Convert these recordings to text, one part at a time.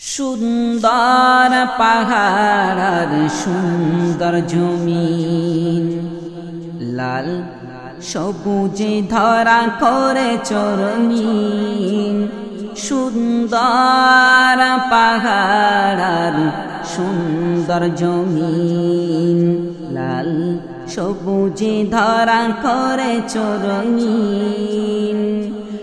সুন্দর পাহাড় সুন্দর জমিন। লাল, সবুজে ধরা করে চরণীন। সুন্দর পাহাড় সুন্দর জমিন। লাল, সবুজে ধরা করে চরণীন।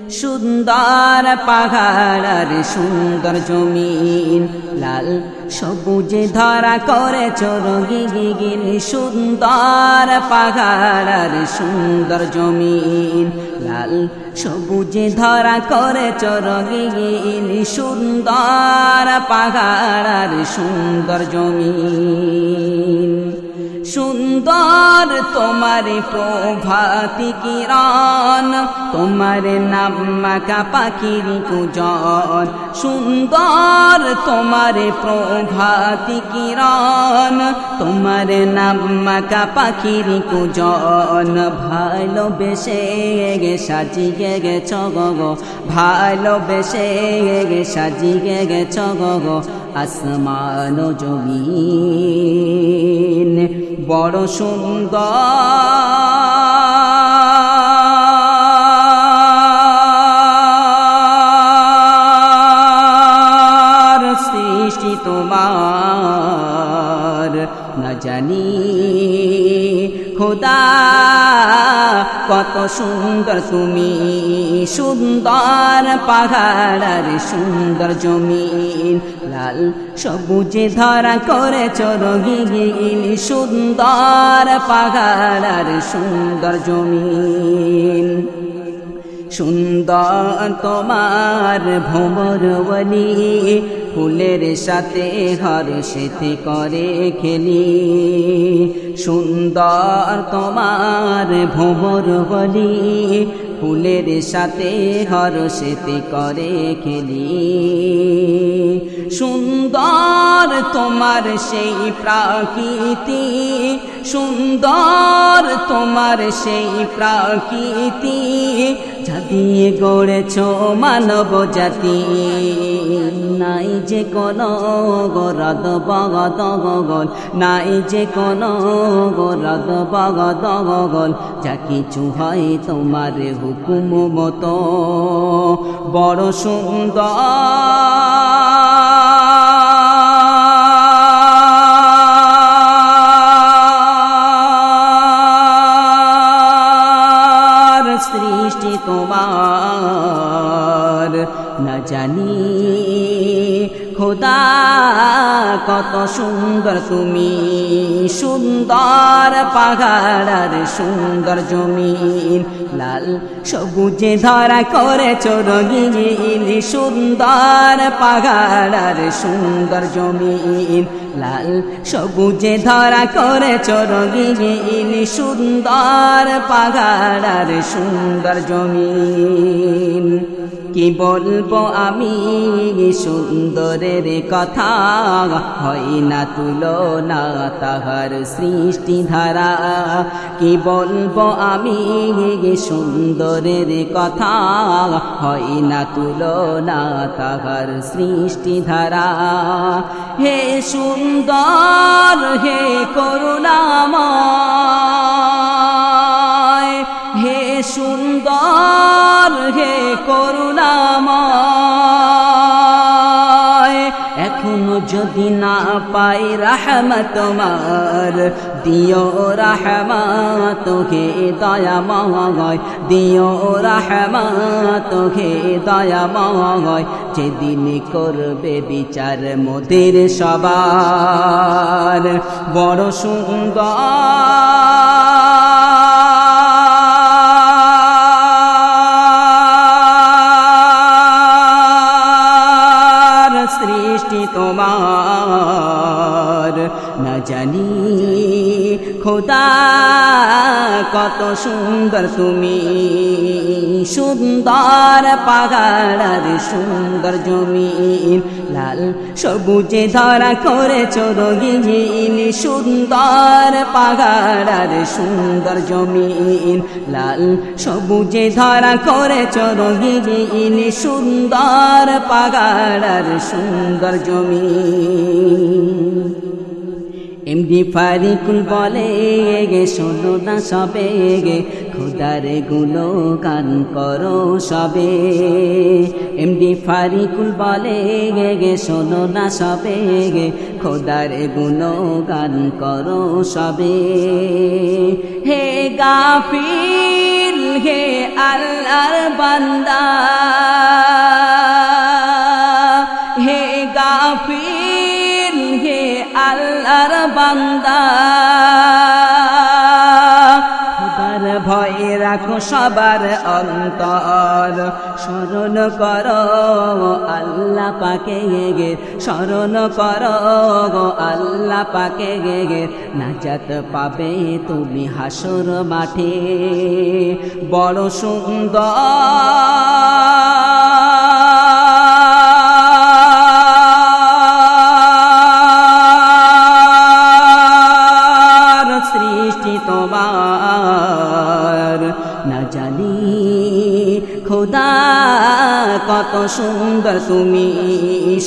সুন্দর পাহাড় সুন্দর জমিন। লাল সবুজে ধরা করে চরগি গিগিন সুন্দর পাহাড় সুন্দর জমিন। লাল সবুজে ধরা করে চরগি গিন সুন্দর পাহাড় সুন্দর জমিন। সুন্দর তোমার প্রভাতি কিরণ, তোমার নাম পাখির কুজন সুন্দর তোমার প্রভাতি কিরণ, তোমার নাম পাখির কুজন ভালোবেসে গে সাজিয়ে গেছ গো ভালোবেসে গে সাজিয়ে গেছ গো আসমান জমিন। বড় সুন্দর সৃষ্টি তোমার। না জানি খোদা কত সুন্দর তুমি। সুন্দর পাহাড় সুন্দর জমিন। লাল সবুজে ধরা করে চরগিন সুন্দর পাহাড় সুন্দর জমিন। সুন্দর তোমার ভ্রমরবলি ফুলের সাথে সেতে করে খেলি। সুন্দর তোমার ভ্রমর বলি ফুলের সাথে হর সেতে করে খেলি। সুন্দর তোমার সেই প্রাকৃতি সুন্দর তোমার সেই প্রাকৃতি যা দিয়ে গড়েছ মানব জাতি। নাই যে কোন গরদ বগদ গগল নাই যে কোন গরদ বগদ গগল যা কিছু হয় তোমার হুকুম মতো। বড় সুন্দর তোমার। না জানি খোদা, কত সুন্দর তুমি, সুন্দর পাহাড় সুন্দর জমিন, লাল সবুজে ধরা করে চরগিন সুন্দর পাহাড় সুন্দর জমিন, লাল সবুজে ধরা করে চরগিন সুন্দর পাহাড় সুন্দর জমিন। কি বলব আমি? সুন্দরের কথা হয় না তুলো না তাহার সৃষ্টি ধারা কি বলব আমি? সুন্দরের কথা হয় না তুলো না তাহার সৃষ্টি ধারা হে সুন্দর, হে করুণাময়। হে সুন্দর হে করুণাময়। এখনও যদি না পাই রাহমত তোমার, দিও রাহমত হে দয়াময়। দিও রাহমত হে দয়াময়। যেদিন করবে বিচার মোদের সবার। বড় সুন্দর জানি, খোদা, কত সুন্দর তুমি। সুন্দর পাহাড় সুন্দর জমিন, লাল সবুজে ধরা করে চরগিন সুন্দর পাগাড়ার সুন্দর জমিন, লাল সবুজে ধরা করে চরগিন সুন্দর পাগাড়ার সুন্দর জমিন। এমডি ফারিকুল বলে গে শোনো না সবে গে খোদারগুলো গান করো সবে। এমডি ফারিকুল বলে গে গে শোনো না সবে গে খোদারগুলো গান করো সবে। হে গাফিল, হে আল্লাহর বান্দা আল্লাহর বান্দা। খোদার ভয়ে রাখো সবার অন্তর। স্মরণ কর, আল্লাহ পাকে গে। স্মরণ কর, আল্লাহ পাকে গে। নাজাত পাবে তুমি হাসর মাঠে। বড় সুন্দর তোমার। না জানি খোদা কত সুন্দর তুমি,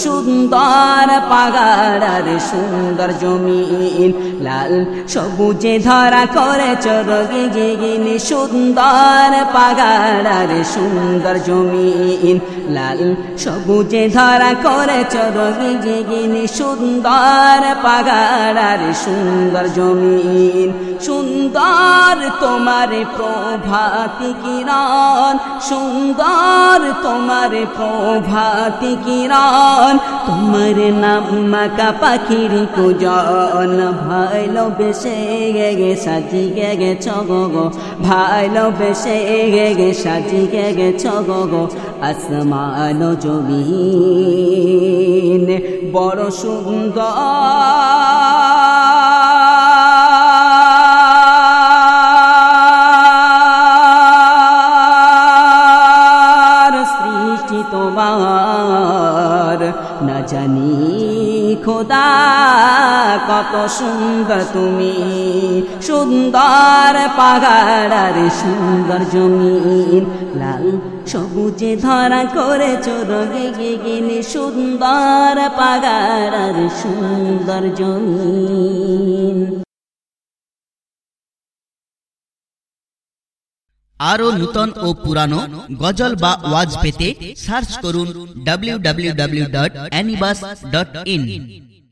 সুন্দর পাগাড়ার সুন্দর জমিন। লাল সবুজে ধরা করে চরগে গিনি সুন্দর পাগাড়ার সুন্দর জমিন। লাল সবুজে ধরা করে চরগে গিনি সুন্দর পাগাড়ার সুন্দর জমিন। সুন্দর তোমার প্রভাতি কিরণ, সুন্দর তোমার প্রভাতি কিরণ, তোমার নাম মাকা পাখির কুজন। ভাইলো বেসে গে গে সাজি গে গে গো ভাইলো বেসে গে গে সাজি গে গে গো আসমান জমিন বড় সুন্দর। কত সুন্দর তুমি। সুন্দর পাগাড়ার সুন্দর জমিন। লাল সবুজে ধরা করে চোরগে গিনি সুন্দর পাগাড়ার সুন্দর জমিন। আরও নূতন ও পুরানো গজল বা ওয়াজ পেতে সার্চ করুন ডাব্লিউ